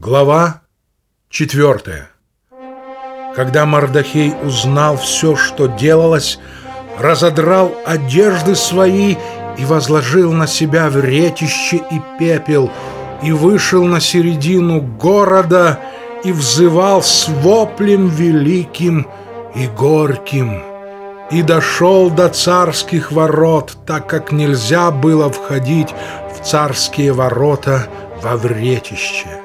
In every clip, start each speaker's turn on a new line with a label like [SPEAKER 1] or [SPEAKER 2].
[SPEAKER 1] Глава четвертая Когда Мардахей узнал все, что делалось, разодрал одежды свои и возложил на себя вретище и пепел, и вышел на середину города и взывал с воплем великим и горьким, и дошел до царских ворот, так как нельзя было входить в царские ворота во вретище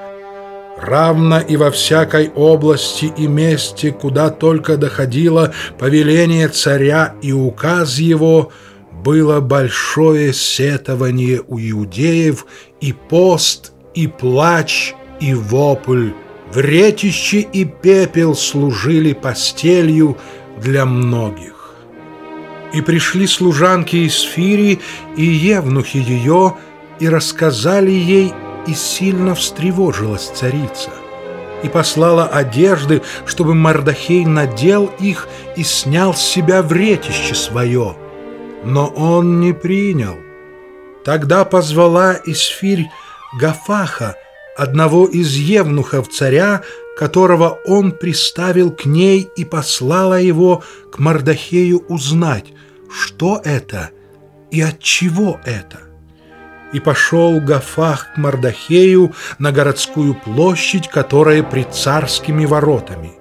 [SPEAKER 1] равно и во всякой области и месте, куда только доходило повеление царя и указ его, было большое сетование у иудеев, и пост, и плач, и вопль. Вретище и пепел служили постелью для многих. И пришли служанки из Фирии и евнухи ее, и рассказали ей и сильно встревожилась царица и послала одежды, чтобы Мардахей надел их и снял с себя вретище свое. Но он не принял. Тогда позвала Исфирь Гафаха, одного из евнухов царя, которого он приставил к ней и послала его к Мардахею узнать, что это и от чего это. И пошел Гафах к Мардахею на городскую площадь, которая при царскими воротами.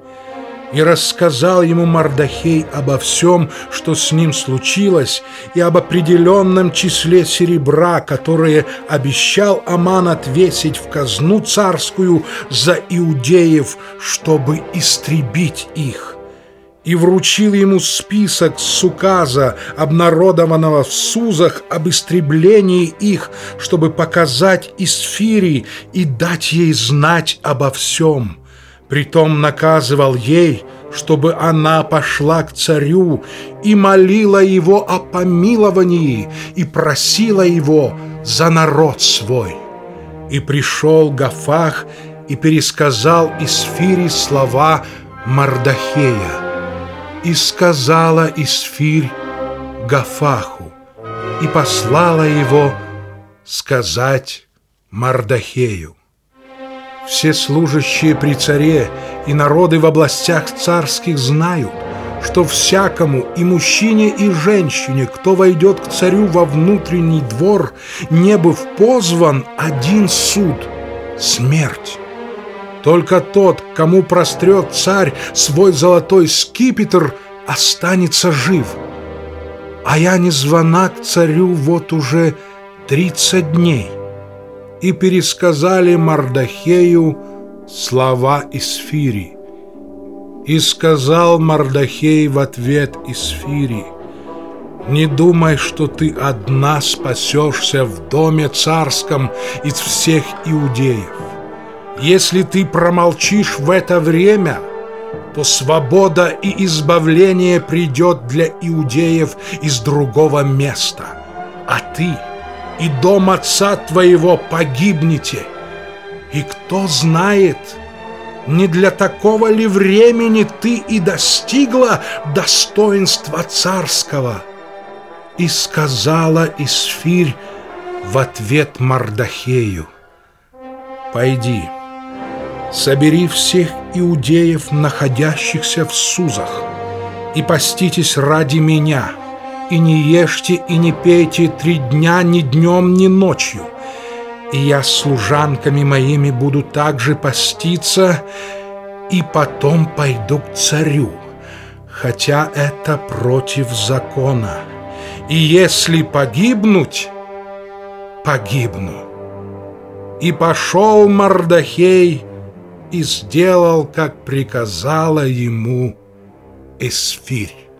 [SPEAKER 1] И рассказал ему Мардахей обо всем, что с ним случилось, и об определенном числе серебра, которое обещал Аман отвесить в казну царскую за иудеев, чтобы истребить их и вручил ему список с указа, обнародованного в Сузах об истреблении их, чтобы показать Исфири и дать ей знать обо всем. Притом наказывал ей, чтобы она пошла к царю и молила его о помиловании и просила его за народ свой. И пришел Гафах и пересказал Исфири слова Мардахея. И сказала Исфирь Гафаху, и послала его сказать Мардахею. Все служащие при царе и народы в областях царских знают, что всякому и мужчине, и женщине, кто войдет к царю во внутренний двор, не быв позван один суд — смерть. Только тот, кому прострет царь свой золотой скипетр, останется жив. А я не звона к царю вот уже тридцать дней. И пересказали Мардахею слова Исфири. И сказал Мардахей в ответ Исфири, «Не думай, что ты одна спасешься в доме царском из всех иудеев. Если ты промолчишь в это время, то свобода и избавление придет для иудеев из другого места, а ты и дом отца твоего погибнете. И кто знает, не для такого ли времени ты и достигла достоинства царского?» И сказала Исфирь в ответ Мардахею, «Пойди». Собери всех иудеев, находящихся в Сузах, и поститесь ради меня, и не ешьте и не пейте три дня ни днем, ни ночью. И я с служанками моими буду также поститься, и потом пойду к царю, хотя это против закона. И если погибнуть, погибну. И пошел Мардахей, и сделал, как приказала ему Эсфирь.